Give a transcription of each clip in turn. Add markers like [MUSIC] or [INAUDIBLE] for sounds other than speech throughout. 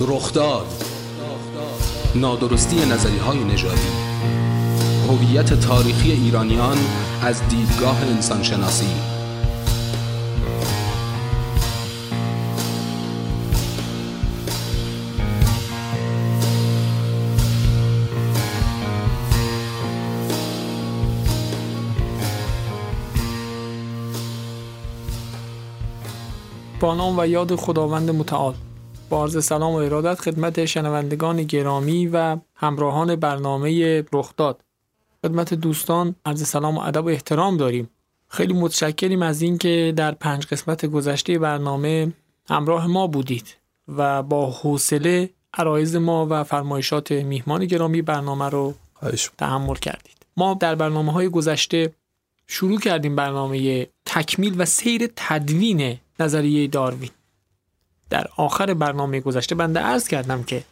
رخداد نادرستی نظری های نژادی. هویت تاریخی ایرانیان از دیدگاه انسانشناسی. با نام و یاد خداوند متعال. با عرض سلام و ارادت خدمت شنوندگان گرامی و همراهان برنامه رخداد خدمت دوستان عرض سلام و ادب و احترام داریم. خیلی متشکریم از اینکه در پنج قسمت گذشته برنامه همراه ما بودید و با حوصله عرایز ما و فرمایشات میهمان گرامی برنامه رو تحمل کردید. ما در برنامه های گذشته شروع کردیم برنامه تکمیل و سیر تدوین نظریه داروین. در آخر برنامه گذشته بنده عرض کردم که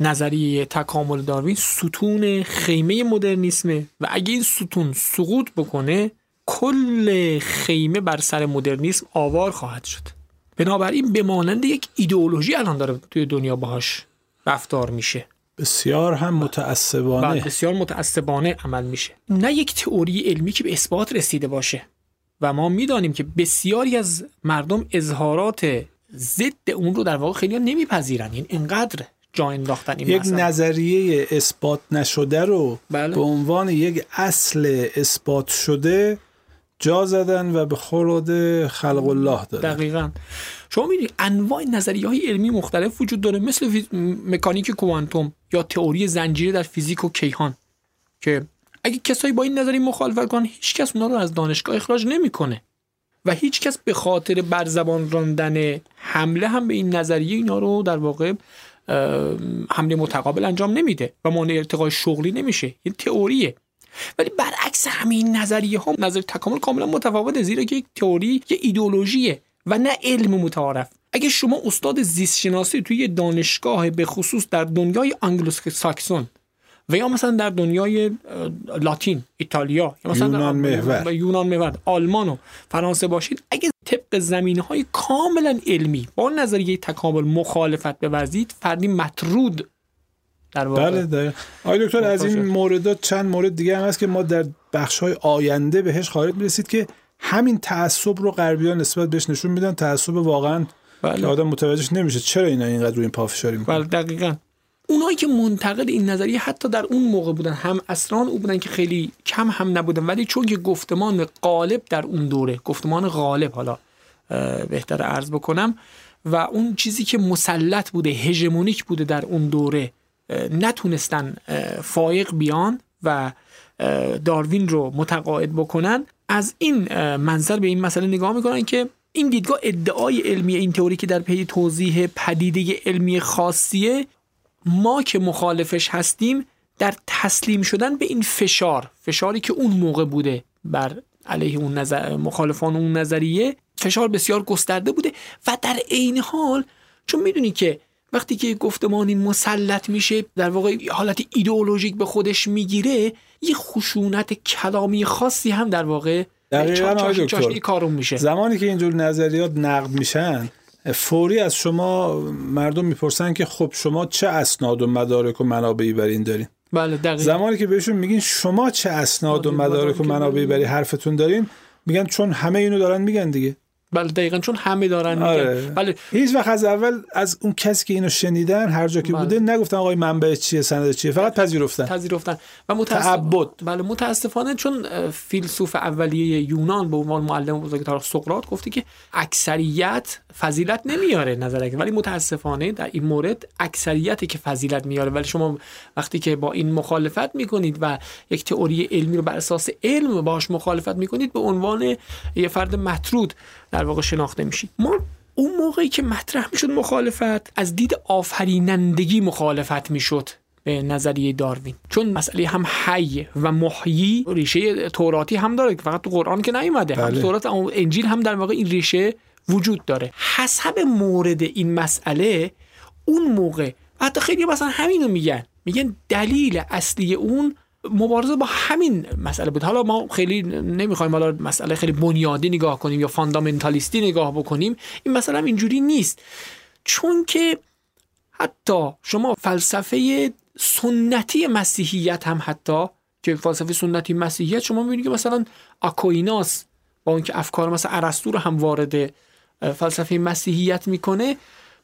نظریه تکامل داروین ستون خیمه مدرنیسمه و اگه این ستون سقوط بکنه کل خیمه بر سر مدرنیسم آوار خواهد شد. بنابراین به مانند یک ایدئولوژی الان داره توی دنیا باهاش رفتار میشه. بسیار هم متعصبانه. بله، بسیار متعصبانه عمل میشه. نه یک تئوری علمی که به اثبات رسیده باشه. و ما می‌دانیم که بسیاری از مردم اظهارات ضد اون رو در واقع خیلی نمیپذیرن این اینقدر جا انداختن این یک. نظریه اثبات نشده رو بله. به عنوان یک اصل اثبات شده جا زدن و به خورد خلق الله دادن دقیقا شما می‌دونید انواع نظریه های علمی مختلف وجود داره مثل فیز... مکانیک کوانتوم یا تئوری زنجیره در فیزیک و کیهان که اگه کسایی با این نظریه مخالفت کنن هیچ کس اونا رو از دانشگاه اخراج نمی‌کنه و هیچ کس به خاطر بر زبان راندن حمله هم به این نظریه اینا رو در واقع حمله متقابل انجام نمیده و مانع ارتقای شغلی نمیشه. این تئوریه. ولی برعکس همین نظریه ها نظر تکامل کاملا متفاوته زیرا که یک تئوری یه ایدئولوژیه و نه علم متعارف. اگه شما استاد زیست شناسی توی دانشگاه به خصوص در دنیای انگلو ساکسون و یا مثلا در دنیای لاتین ایتالیا یا مثلا یونان محور. یونان محور آلمان و فرانسه باشید اگه طبق زمینه های کاملا علمی با نظریه تکامل مخالفت بورزید فردی مطرود در واقع بله دقیقا آقای دکتر از این. موردات چند مورد دیگه هم هست که ما در بخش های آینده بهش خواهید می‌رسید که همین تعصب رو غربیان نسبت بهش نشون میدن تعصب واقعا که بله. آدم متوجهش نمیشه چرا اینا اینقدر روی این پافشاری می‌کنن بله دقیقا اونایی که منتقد این نظریه حتی در اون موقع بودن هم اسران او بودن که خیلی کم هم نبودن ولی چون که گفتمان غالب در اون دوره گفتمان غالب حالا بهتر عرض بکنم و اون چیزی که مسلط بوده هژمونیک بوده در اون دوره نتونستن فایق بیان و داروین رو متقاعد بکنن. از این منظر به این مسئله نگاه می‌کنن که این دیدگاه ادعای علمی این تئوری که در پی توضیح پدیده علمی خاصیه ما که مخالفش هستیم در تسلیم شدن به این فشار فشاری که اون موقع بوده بر علیه اون نظر مخالفان اون نظریه فشار بسیار گسترده بوده و در عین حال چون می‌دونی که وقتی که گفتمانی مسلط میشه در واقع حالت ایدئولوژیک به خودش می‌گیره یه خشونت کلامی خاصی هم در واقع دقیقاً چا- آقای چاش- دکتر. چاشنی کارون میشه زمانی که اینجور نظریات نقد میشن فوری از شما مردم می‌پرسن که خب شما چه اسناد و مدارک و منابعی بر این دارین؟ بله دقیقا. زمانی که بهشون میگین شما چه اسناد و مدارک و منابعی برای حرفتون دارین میگن چون همه اینو دارن میگن دیگه. بله دقیقا چون همه دارن آره. میگن بله هیچ وقت از اول از اون کسی که اینو شنیدن هر جا که بله. بوده نگفتن آقای منبع چیه سند چیه فقط پذیرفتن پذیرفتن و متاسف... تعبد. بله متاسفانه چون فیلسوف اولیه یونان به عنوان معلم بزرگ تاریخ سقراط گفته که اکثریت فضیلت نمیاره نظر ولی متاسفانه در این مورد اکثریتی که فضیلت میاره ولی شما وقتی که با این مخالفت می‌کنید و یک تئوری علمی رو بر اساس علم باش مخالفت می‌کنید به عنوان یه فرد مطرود در واقع شناخته میشید ما اون موقعی که مطرح می‌شد مخالفت از دید آفرینندگی مخالفت می‌شد به نظریه داروین. چون مسئله هم حی و محیی ریشه توراتی هم داره که فقط تو قرآن که نیومده. هم بله. تورات هم انجیل هم در واقع این ریشه وجود داره. حسب مورد این مسئله اون موقع حتی خیلی مثلا همینو میگن. میگن دلیل اصلی اون مبارزه با همین مسئله بود. حالا ما خیلی نمی‌خوایم حالا مسئله خیلی بنیادی نگاه کنیم یا فاندامنتالیستی نگاه بکنیم. این مسئله هم اینجوری نیست. چون که حتی شما فلسفه سنتی مسیحیت هم حتی که فلسفه سنتی مسیحیت شما می‌بینید که مثلا آکویناس با اینکه افکار مثلا ارسطو رو هم وارد فلسفه مسیحیت می‌کنه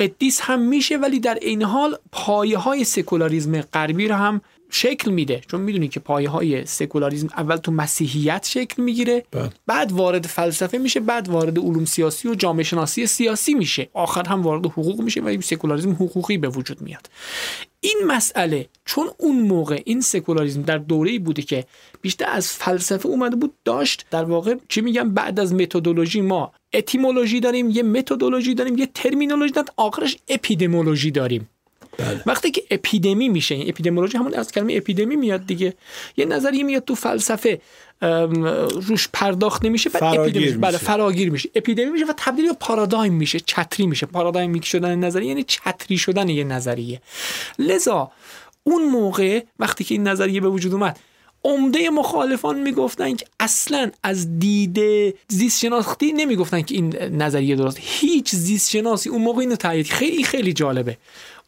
قدیس هم میشه ولی در این حال پایه های سکولاریزم غربی رو هم شکل میده. چون می‌دونی که پایه های سکولاریزم اول تو مسیحیت شکل می‌گیره بله. بعد وارد فلسفه میشه بعد وارد علوم سیاسی و جامعه شناسی سیاسی میشه. آخر هم وارد حقوق میشه و سکولاریزم حقوقی به وجود میاد. این مسئله چون اون موقع این سکولاریزم در دوره‌ای بوده که بیشتر از فلسفه اومده بود داشت در واقع چی میگم بعد از متدولوژی ما اتیمولوژی داریم یه متدولوژی داریم یه ترمینولوژی داریم آخرش اپیدمولوژی داریم. بله. وقتی که اپیدمی میشه این اپیدمیولوژی همون از کلمه اپیدمی میاد دیگه. یه نظریه میاد تو فلسفه روش پرداخت نمیشه بعد فراگیر اپیدمی بله میشه. فراگیر میشه. اپیدمی میشه و تبدیل به پارادایم میشه چتری میشه. پارادایم شدن نظریه یعنی چتری شدن یه نظریه. لذا اون موقع وقتی که این نظریه به وجود اومد عمده مخالفان می‌گفتن که اصلا از دید زیست شناختی نمی‌گفتن که این نظریه درست. هیچ زیست شناسی اون موقع اینو تایید خیلی خیلی جالبه.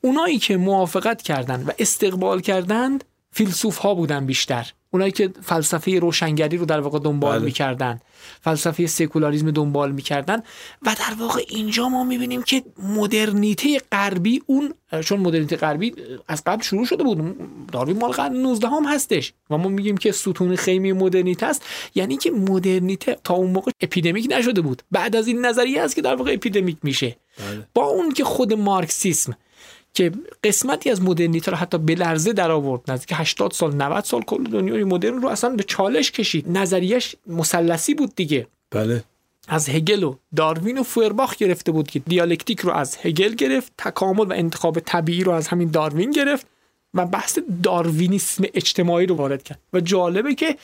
اونایی که موافقت کردند و استقبال کردند فیلسوف ها بودن بیشتر. اونایی که فلسفه روشنگری رو در واقع دنبال بله. می‌کردن فلسفه سکولاریسم دنبال می‌کردن و در واقع اینجا ما می‌بینیم که مدرنیته غربی اون چون مدرنیته غربی از قبل شروع شده بود داروین مال قرن 19 هم هستش و ما میگیم که ستون خیمه مدرنیته است یعنی که مدرنیته تا اون موقع اپیدمیک نشده بود بعد از این نظریه است که در واقع اپیدمیک میشه بله. با اون که خود مارکسیسم که قسمتی از مدرنیته رو حتی به لرزه در آورد نزدیک 80 سال 90 سال کل دنیای مدرن رو اصلا به چالش کشید. نظریش مثلثی بود دیگه. بله. از هگل و داروین و فویرباخ گرفته بود که دیالکتیک رو از هگل گرفت تکامل و انتخاب طبیعی رو از همین داروین گرفت و بحث داروینیسم اجتماعی رو وارد کرد. و جالبه که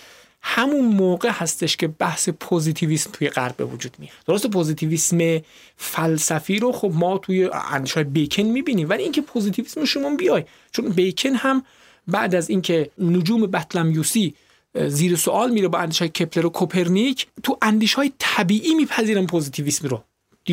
همون موقع هستش که بحث پوزیتیویسم توی غرب به وجود میاد. درست پوزیتیویسم فلسفی رو خب ما توی اندیشه بیکن می‌بینیم ولی اینکه پوزیتیویسم شما بیای. چون بیکن هم بعد از اینکه نجوم بطلمیوسی زیر سوال میره با اندیشه کپلر و کوپرنیک تو اندیشه های طبیعی میپذیرن پوزیتیویسم رو.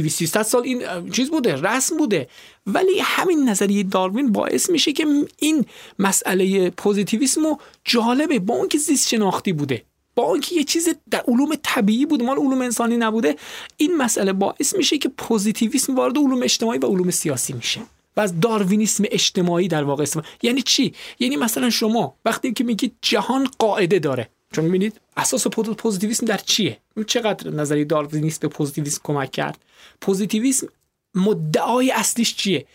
200 سال این چیز بوده رسم بوده. ولی همین نظریه داروین باعث میشه که این مسئله پوزیتیویسم رو جالبه با اون که زیست شناختی بوده با اینکه یه چیز در علوم طبیعی بوده مال علوم انسانی نبوده این مسئله باعث میشه که پوزیتیویسم وارد علوم اجتماعی و علوم سیاسی میشه و از داروینیسم اجتماعی در واقع استفاده یعنی چی؟ یعنی مثلا شما وقتی که میگید جهان قاعده داره چون می‌بینید اساس پوزیتیویسم در چیه؟ چقدر نظریه داروینیسم به پوزیتیویسم کمک کرد؟ پوزیتیویسم مدعای اصلیش چیه؟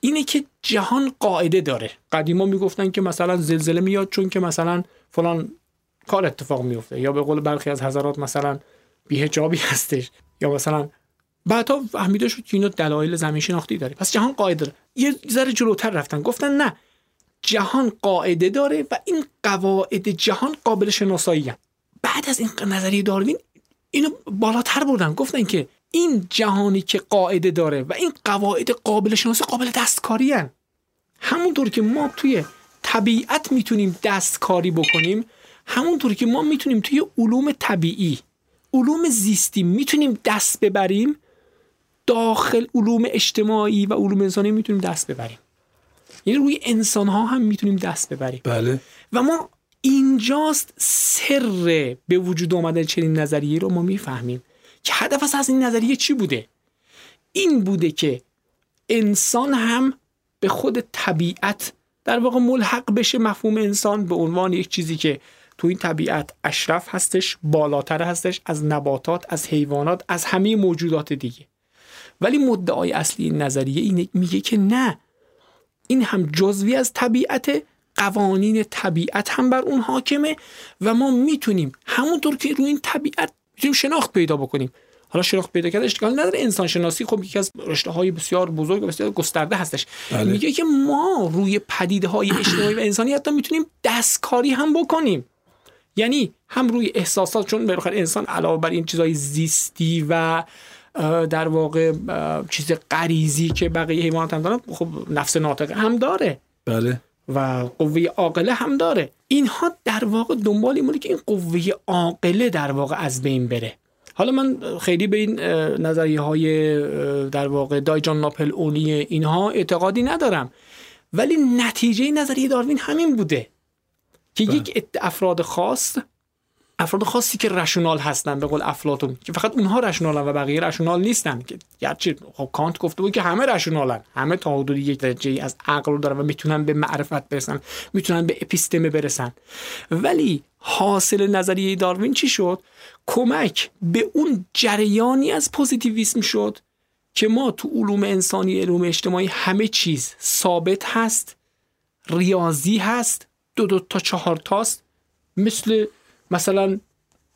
اینه که جهان قاعده داره. قدیما می‌گفتن که مثلا زلزله میاد چون که مثلا فلان کار اتفاق میفته یا به قول برخی از حضرات مثلا بیهجابی هستش. یا مثلا بعدا فهمیده شد که اینو دلایل زمین شناختی داره. پس جهان قاعده داره. یه ذره جلوتر رفتن. گفتن نه جهان قاعده داره و این قواعد جهان قابل شناسایی هست. بعد از این نظریه داروین اینو بالاتر بردن گفتن که این جهانی که قاعده داره و این قواعد قابل شناسی قابل دستکاری هن. همونطور که ما توی طبیعت می‌تونیم دستکاری بکنیم همونطور که ما می‌تونیم توی علوم طبیعی علوم زیستی می‌تونیم دست ببریم داخل علوم اجتماعی و علوم انسانی می‌تونیم دست ببریم یعنی روی انسان ها هم می‌تونیم دست ببریم. بله. و ما اینجاست سر به وجود آمدن چنین نظریه رو ما می‌فهمیم که هدف از این نظریه چی بوده؟ این بوده که انسان هم به خود طبیعت در واقع ملحق بشه مفهوم انسان به عنوان یک چیزی که تو این طبیعت اشرف هستش بالاتر هستش از نباتات از حیوانات از همه موجودات دیگه. ولی مدعای اصلی این نظریه اینه میگه که نه این هم جزوی از طبیعت قوانین طبیعت هم بر اون حاکمه و ما می‌تونیم همونطور که روی این طبیعت می‌تونیم شناخت پیدا بکنیم. حالا شناخت پیدا کرده اشکال نداره انسان شناسی خب یکی از رشته های بسیار بزرگ و بسیار گسترده هستش. بله. میگه که ما روی پدیده های اجتماعی و انسانی حتی می‌تونیم دستکاری هم بکنیم. یعنی هم روی احساسات چون بالاخره انسان علاوه بر این چیزهای زیستی و در واقع چیز غریزی که بقیه حیوانات هم دارن خب نفس ناطقه هم داره. بله. و قوه عاقله هم داره. اینها در واقع دنبال این که این قوه عاقله در واقع از بین بره. حالا من خیلی به این نظریه های در واقع دایجان ناپل اونی اینها اعتقادی ندارم. ولی نتیجه نظریه داروین همین بوده که بله. یک افراد خاص افراد خاصی که رشونال هستن به قول افلاطون که فقط اونها رشونالن و بقیه رشونال نیستن. که گرچه خب کانت گفته بود که همه رشونالن همه تا حدودی یک درجه از عقل رو دارن و می‌تونن به معرفت برسن می‌تونن به اپیستمه برسن. ولی حاصل نظریه داروین چی شد؟ کمک به اون جریانی از پوزیتیویسم شد که ما تو علوم انسانی علوم اجتماعی همه چیز ثابت هست ریاضی هست دو دو تا چهار تاست مثل مثلا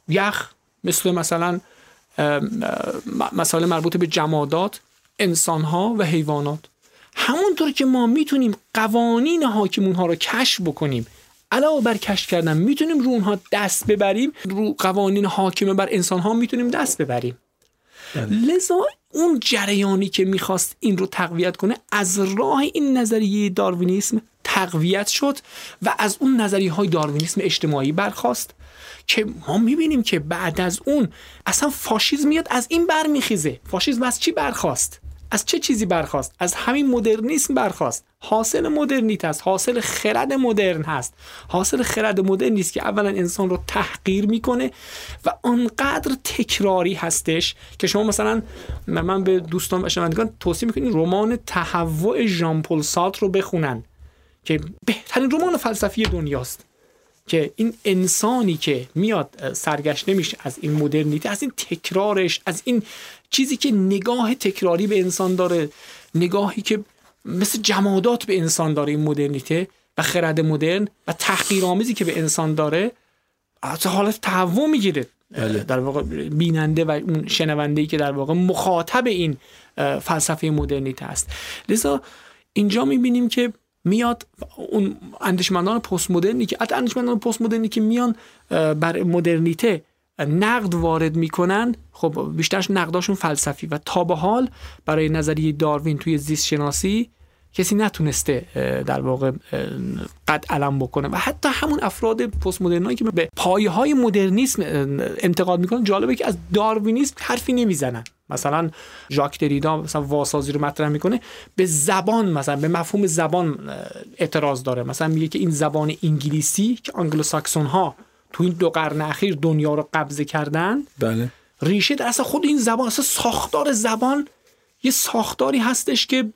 یخ مثل مثلا مسائل مربوط به جمادات انسان ها و حیوانات همونطور که ما می‌تونیم قوانین حاکمون ها رو کشف بکنیم علاوه بر کشف کردن می‌تونیم رو اونها دست ببریم رو قوانین حاکمه بر انسان ها می‌تونیم دست ببریم بله. لذا اون جریانی که می‌خواست این رو تقویت کنه از راه این نظریه داروینیسم تقویت شد و از اون نظریه های داروینیسم اجتماعی برخواست که ما می‌بینیم که بعد از اون اصلا فاشیزم میاد از این برمیخیزه فاشیزم از چی برخواست از چه چیزی برخواست از همین مدرنیسم برخواست حاصل مدرنیت است حاصل خرد مدرن هست. حاصل خرد مدرن نیست که اولا انسان رو تحقیر می‌کنه و آنقدر تکراری هستش که شما مثلا من به دوستان و شنوندگان توصیه می‌کنین رمان تهوع ژان پل رو بخونن که بهترین رمان فلسفی دنیاست. که این انسانی که میاد سرگشته میشه از این مدرنیته از این تکرارش از این چیزی که نگاه تکراری به انسان داره نگاهی که مثل جمادات به انسان داره این مدرنیته و خرد مدرن و تحقیرآمیزی که به انسان داره از حالت تهوع می‌گیره بله. در واقع بیننده و اون شنونده ای که در واقع مخاطب این فلسفه مدرنیته است لذا اینجا می‌بینیم که میاد اون اندیشمندان پست مدرنی که حتی اندیشمندان پست مدرنی که میان بر مدرنیته نقد وارد می‌کنن خب بیشترش نقداشون فلسفی و تا به حال برای نظریه داروین توی زیست شناسی کسی نتونسته در واقع قد علم بکنه. و حتی همون افراد پست مدرنایی که به پایه های مدرنیسم انتقاد می‌کنن جالبه که از داروینیسم حرفی نمی‌زنن. مثلا ژاک دریدا مثلا واسازی رو مطرح می‌کنه به زبان مثلا به مفهوم زبان اعتراض داره. مثلا میگه که این زبان انگلیسی که آنگلو ها تو این دو قرن اخیر دنیا رو قبضه کردن بله. ریشه در اصلا خود این زبان اصلا ساختار زبان یه ساختاری هستش که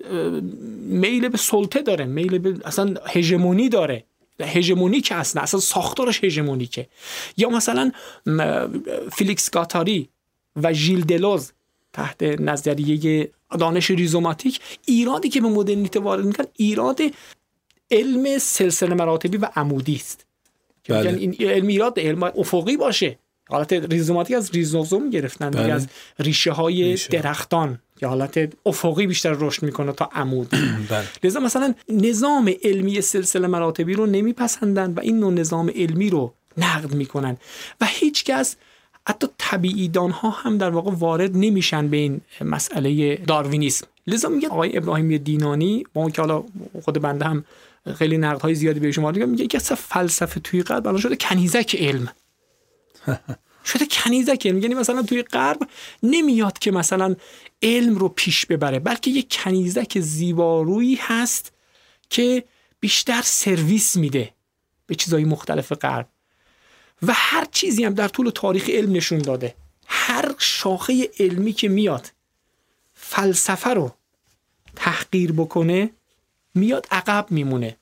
میل به سلطه داره میل به اصلا هژمونی داره. که اصلا اصلا ساختارش هژمونیکه. یا مثلا فیلیکس گاتاری و ژیل دلوز تحت نظریه دانش ریزوماتیک ایرادی که به مدرنیته وارد می‌کرد ایراد علم سلسله مراتبی و عمودی است بله. این علم ایراد علم افقی باشه حالت ریزوماتیک از ریزوم گرفتن بله. از ریشه های درختان که حالت افقی بیشتر رشد می‌کنه تا عمود [CLEARS THROAT] بله. لذا مثلا نظام علمی سلسله مراتبی رو نمیپسندن و این نوع نظام علمی رو نقد می‌کنن و هیچکس حتی طبیعی ها هم در واقع وارد نمیشن به این مسئله داروینیسم. لذا میگه آقای ابراهیمی دینانی با که حالا خود بنده هم خیلی های زیادی به شما میگه که فلسفه توی غرب الان شده کنیزک علم. [LAUGHS] شده کنیزک علم. یعنی مثلا توی غرب نمیاد که مثلا علم رو پیش ببره بلکه یک کنیزک زیبارویی هست که بیشتر سرویس میده به چیزهای مختلف غرب. و هر چیزی هم در طول تاریخ علم نشون داده. هر شاخه علمی که میاد فلسفه رو تحقیر بکنه میاد عقب میمونه.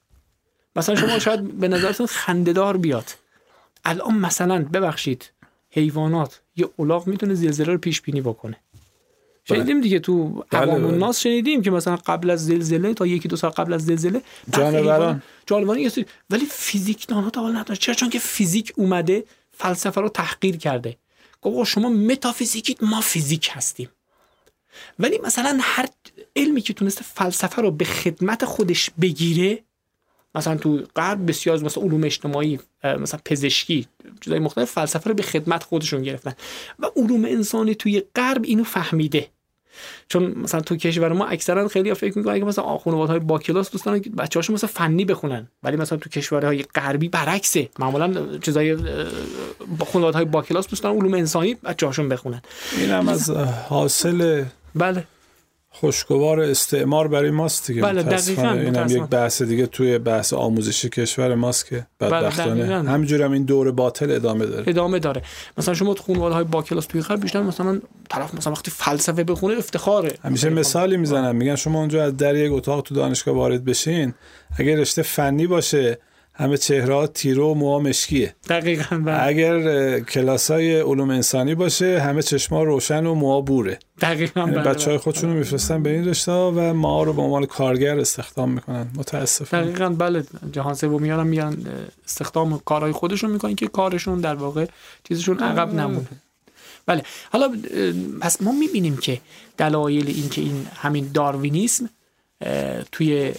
مثلا شما شاید به نظرتون خندهدار بیاد. الان مثلا ببخشید حیوانات یه الاغ می‌تونه زلزله رو پیش بینی بکنه. شنیدیم دیگه تو عوام. الناس شنیدیم که مثلا قبل از زلزله تا یکی دو سال قبل از زلزله جانوران. جانوران ولی فیزیک دانا تا حال نداره چرا؟ چون که فیزیک اومده فلسفه رو تحقیر کرده. گفت شما متافیزیکید ما فیزیک هستیم. ولی مثلا هر علمی که تونسته فلسفه رو به خدمت خودش بگیره مثلا تو غرب بسیار مثلا علوم اجتماعی مثلا پزشکی چیزای مختلف فلسفه رو به خدمت خودشون گرفتن. و علوم انسانی توی غرب اینو فهمیده. چون مثلا تو کشور ما اکثرا خیلی فکر می‌کنن که مثلا های با کلاس دوستان بچه‌هاشون مثلا فنی بخونن. ولی مثلا تو کشورهای غربی برعکسه. معمولا چیزای های با کلاس دوستان علوم انسانی بچه‌هاشون بخونن. اینم از حاصل بله. خوشگوار استعمار برای ماست دیگه. بله دقیقاً اینم یک بحث دیگه توی بحث آموزشی کشور ماست که بله، بدبختانه. بله همینجوری هم این دور باطل ادامه داره. ادامه داره. مثلا شما تو خانواده های با کلاس توی بیشتر مثلا طرف مثلا وقتی فلسفه بخونه افتخاره. همیشه مثالی می‌زنم. میگن شما اونجا از در یک اتاق تو دانشگاه وارد بشین. اگر رشته فنی باشه همه چهره تیرو و موها مشکیه. دقیقا بله. اگر کلاس های علوم انسانی باشه همه چشما روشن و موها بوره. دقیقا یعنی بله. بچه های خودشون رو میفرستن به این رشته و ما رو به عنوان کارگر استخدام می‌کنن. متاسفانه. دقیقا بله. جهان سومی میارن میارن استخدام کارهای خودشون می‌کنن که کارشون در واقع چیزشون عقب نمونه. بله. حالا پس ما می‌بینیم که دلایل این که این همین داروینیسم توی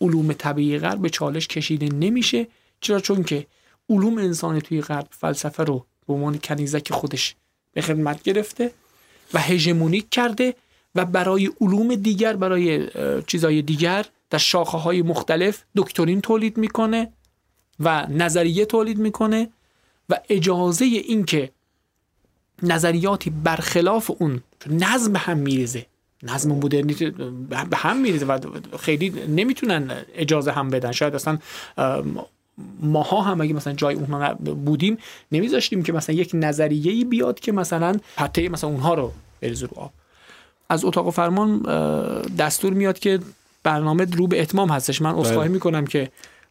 علوم طبیعی غرب به چالش کشیده نمیشه چرا؟ چون که علوم انسانی توی غرب فلسفه رو به عنوان کنیزک خودش به خدمت گرفته و هژمونیک کرده و برای علوم دیگر برای چیزهای دیگر در شاخه های مختلف دکترین تولید می‌کنه و نظریه تولید می‌کنه و اجازه اینکه نظریاتی برخلاف اون نظم هم میریزه. نظم مدرنیت به هم میریزه و خیلی نمی‌تونن اجازه هم بدن. شاید اصلا ماها هم اگه مثلا جای اونها بودیم نمیذاشتیم که مثلا یک نظریه بیاد که مثلا پته مثلا اونها رو بریزه رو آب. از اتاق فرمان دستور میاد که برنامه رو به اتمام هستش. من اصلاحی بله. می‌کنم که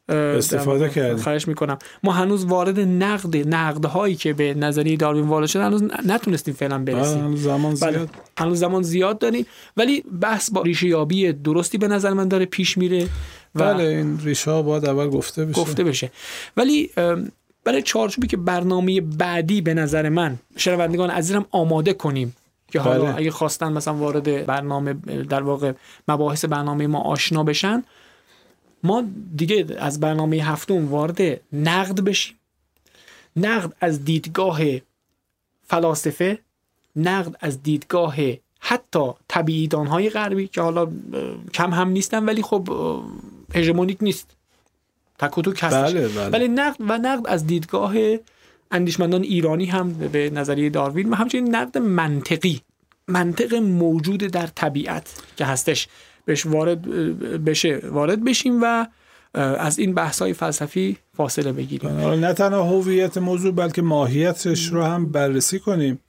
استفاده کردیم خواهش می‌کنم. ما هنوز وارد نقد نقد هایی که به نظریه داروین وارد شده هنوز نتونستیم فعلا برسیم. هنوز زمان بله. زیاد. هنوز زمان زیاد داریم. ولی بحث با ریشه یابی درستی به نظر من داره پیش میره و بله این ریشه ها باید اول گفته بشه. گفته بشه. ولی برای چارچوبی که برنامه بعدی به نظر من شنوندگان عزیزم آماده کنیم که حالا بله. اگه خواستن مثلا وارد برنامه در واقع مباحث برنامه ما آشنا بشن ما دیگه از برنامه هفتم وارد نقد بشیم. نقد از دیدگاه فلاسفه نقد از دیدگاه حتی های غربی که حالا کم هم نیستن ولی خب هژمونیک نیست. تک و بله بله. ولی نقد و نقد از دیدگاه اندیشمندان ایرانی هم به نظریه داروین و همچنین نقد منطقی منطق موجود در طبیعت که هستش. بهش وارد بشه وارد بشیم و از این بحث های فلسفی فاصله بگیریم. نه تنها هویت موضوع بلکه ماهیتش رو هم بررسی کنیم.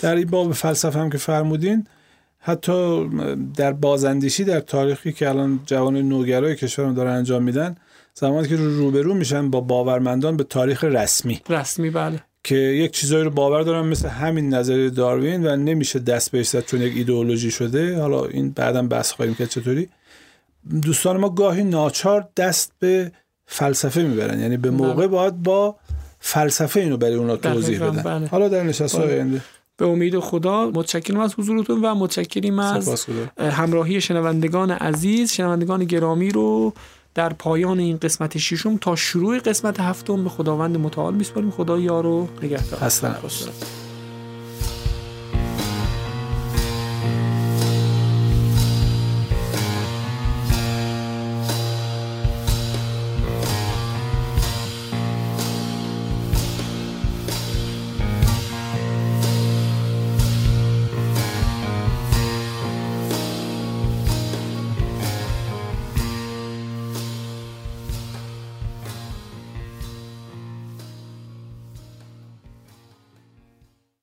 در این باب فلسفه هم که فرمودین حتی در بازندیشی در تاریخی که الان جوان نوگرای کشورم دارن انجام میدن زمانی که روبرو میشن با باورمندان به تاریخ رسمی. رسمی بله. که یک چیزایی رو باور دارم مثل همین نظریه داروین و نمیشه دست بهش زد چون یک ایدئولوژی شده. حالا این بعدم بحث خواهیم که چطوری. دوستان ما گاهی ناچار دست به فلسفه می‌برن. یعنی به موقع بله. باید با فلسفه اینو برای اونا توضیح بدن. بله. حالا در نشست بله. آینده. به امید خدا متشکرم از حضورتون و متشکریم از همراهی شنوندگان عزیز. شنوندگان گرامی رو در پایان این قسمت ششم تا شروع قسمت هفتم. به خداوند متعال. میسپاریم خدا یارو نگهدار. هستن